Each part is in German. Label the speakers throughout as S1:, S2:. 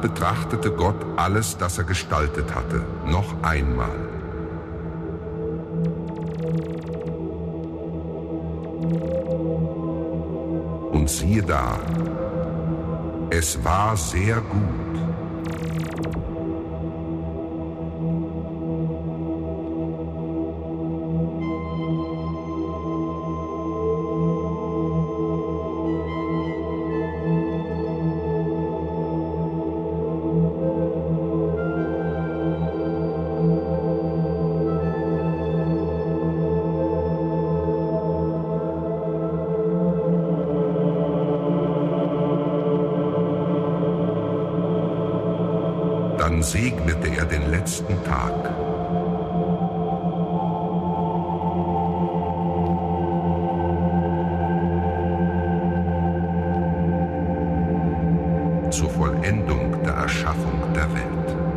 S1: betrachtete Gott alles, das er gestaltet hatte, noch einmal. Und siehe da, es war sehr gut. Letzten Tag. Zur Vollendung der Erschaffung der Welt.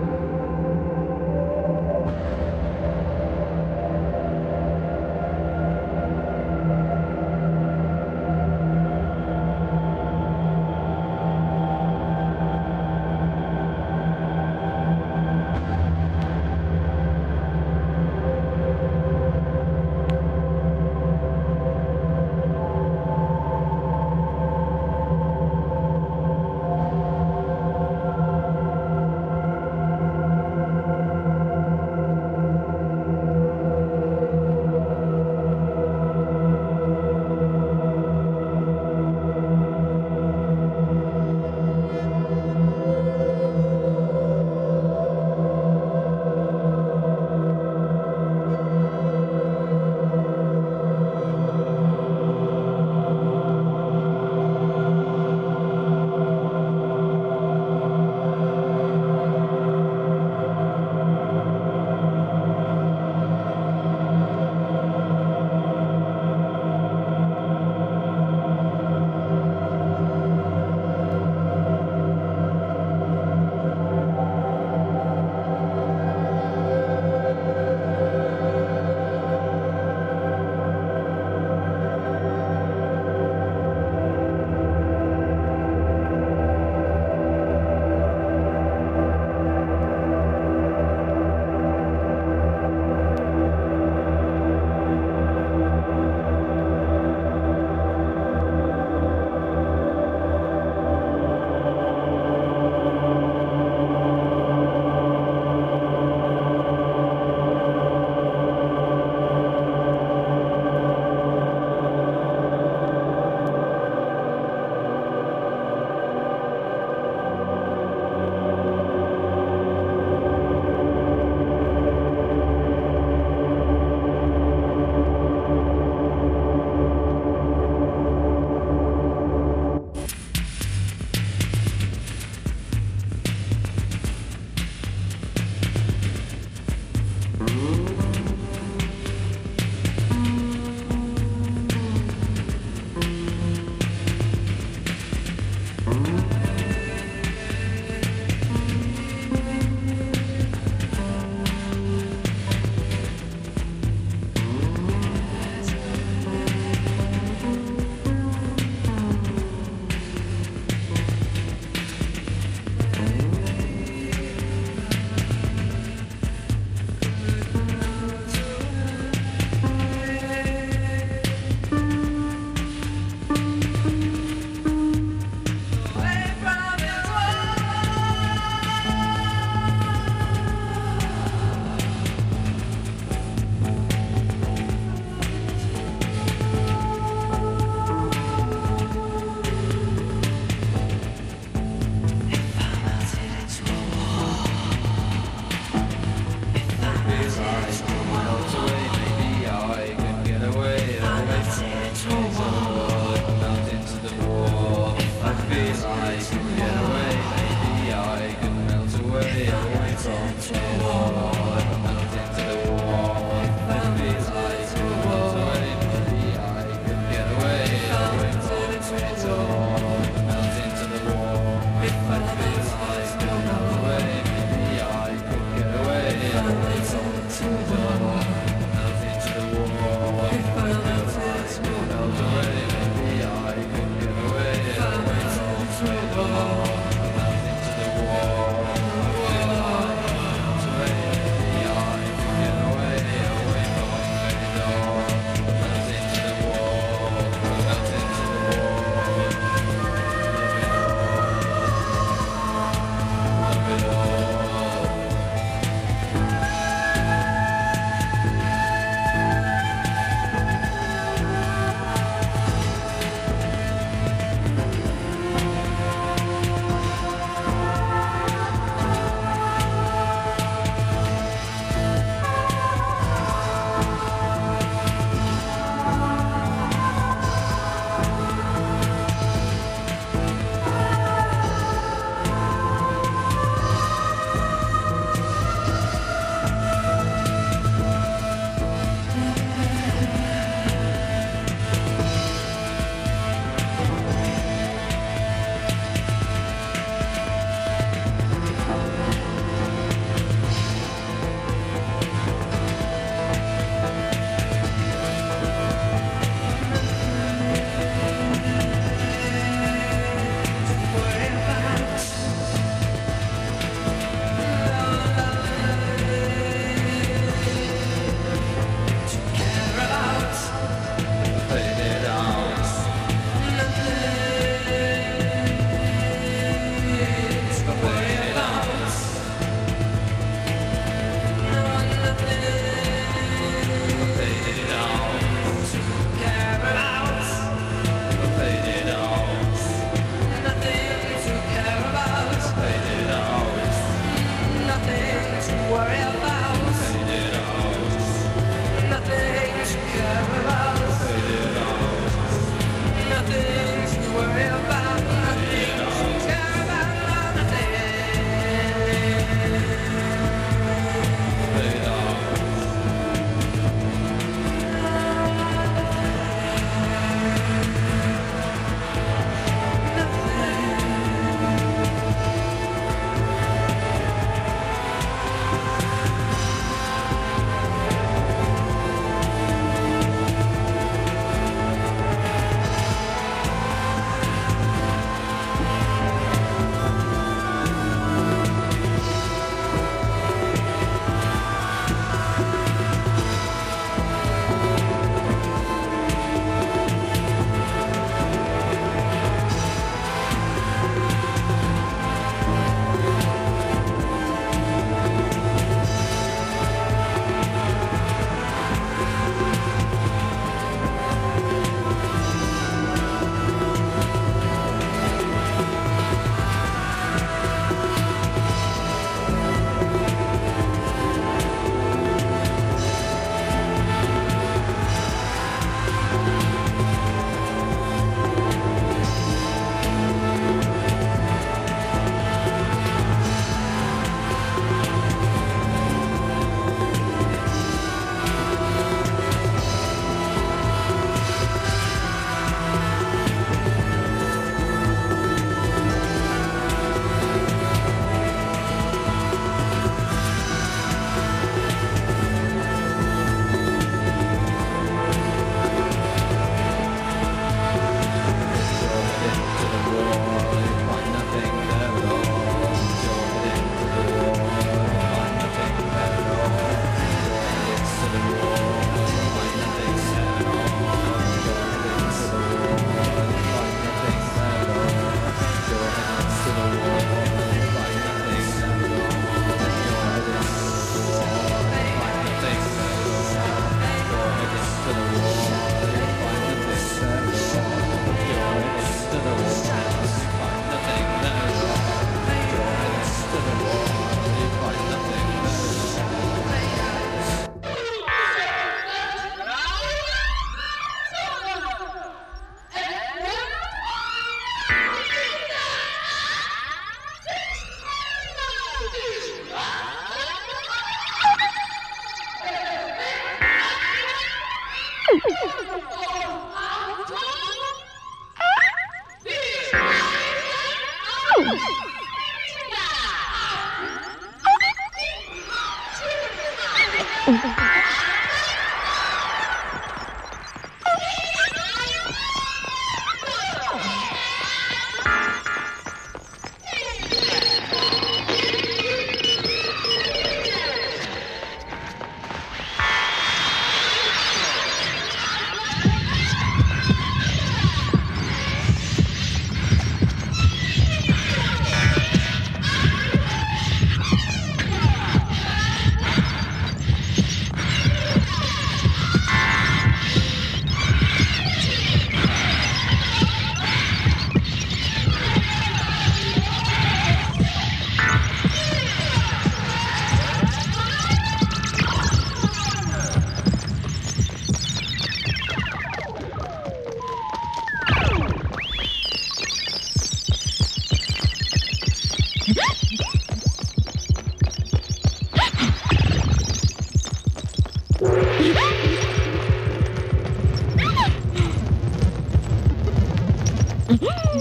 S2: Mm-hmm.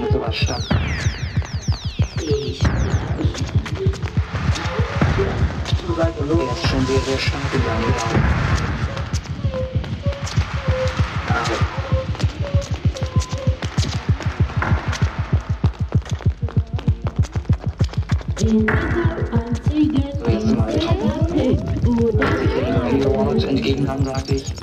S2: Findet sowas statt.
S3: Ich.
S2: Er ist schon sehr, sehr stark in seinem Glauben. Aber so jetzt mal top. Als ich den Emmy Awards entgegenkam, sagte ich,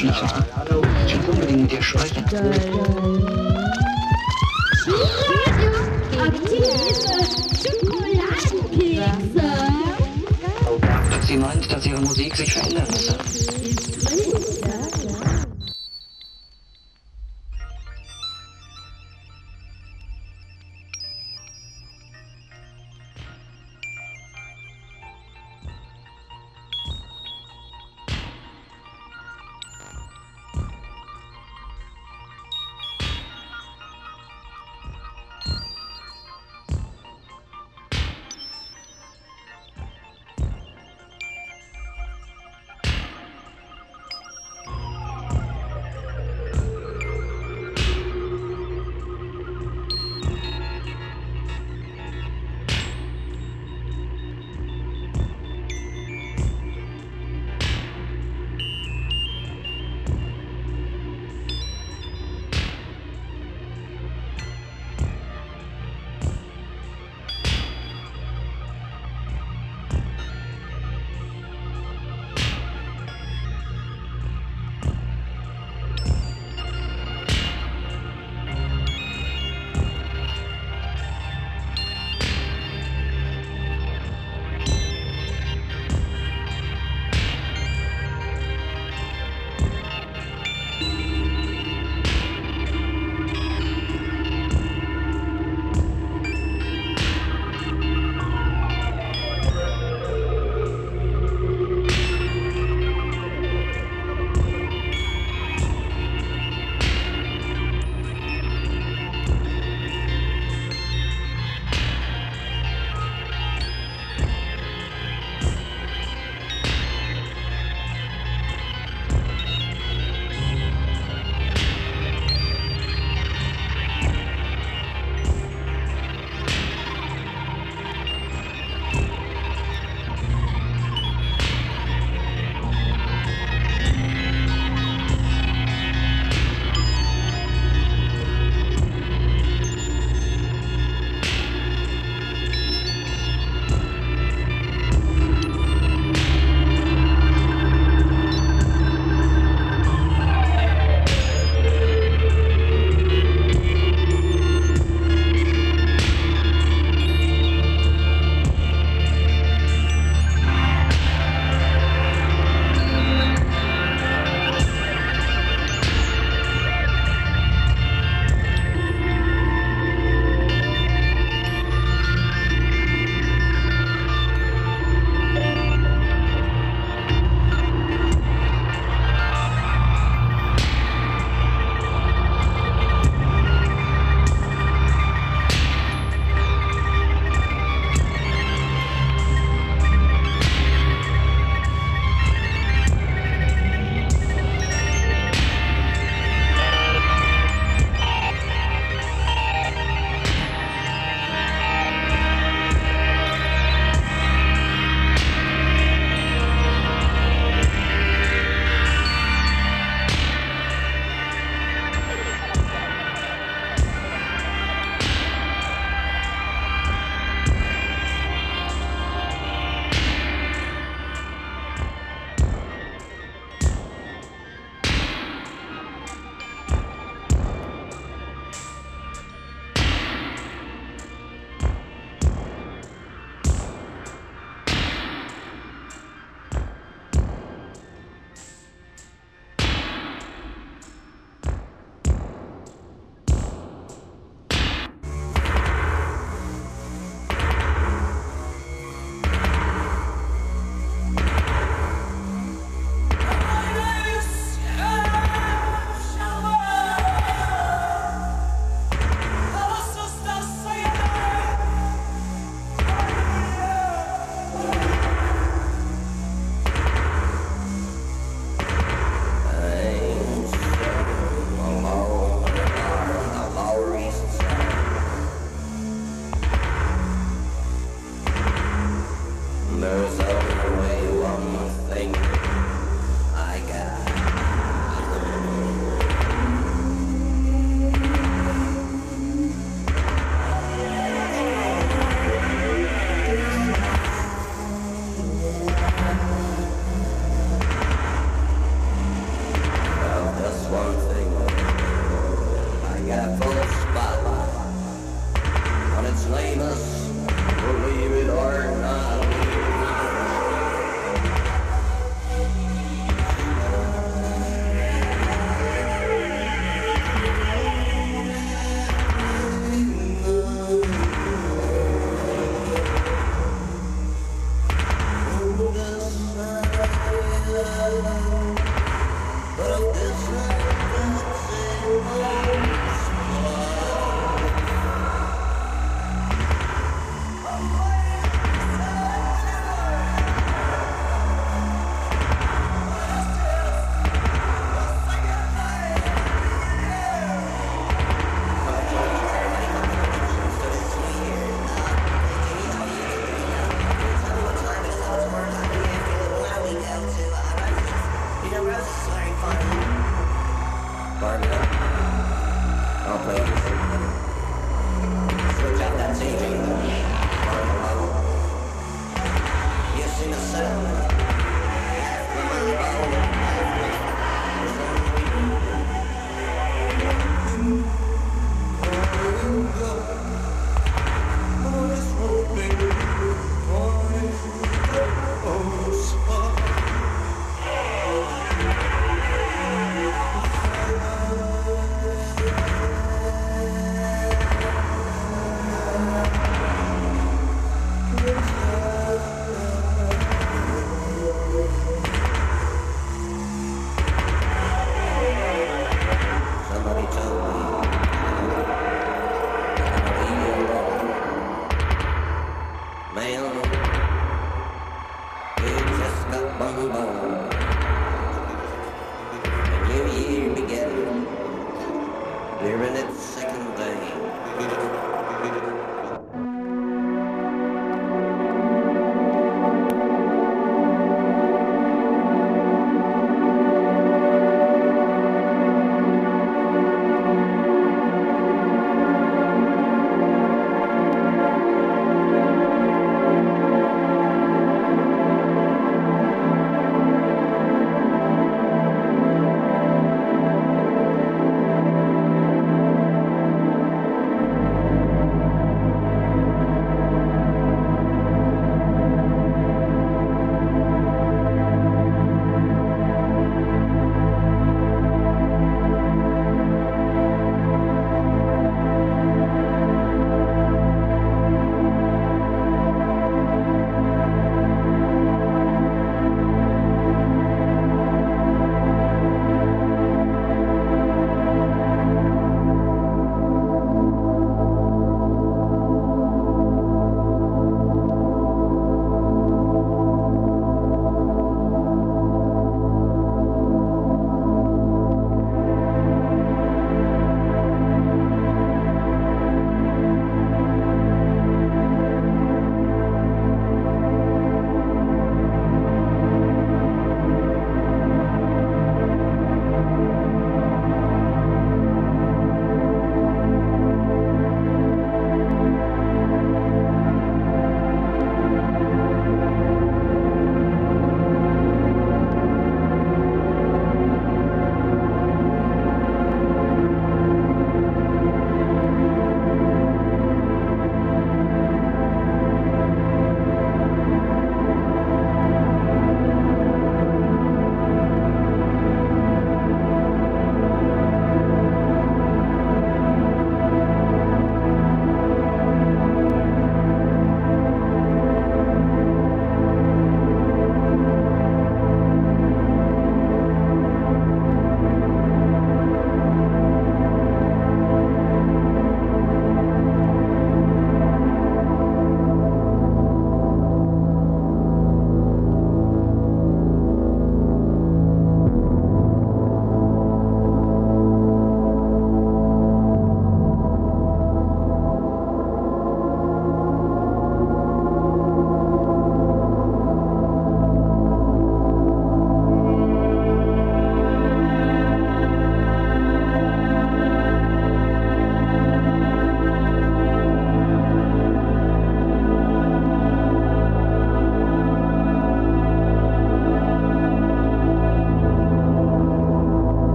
S2: Crouch, nicht? Hallo, ich will unbedingt mit dir sprechen. Dass sie meint, dass ihre Musik sich verändern müsse.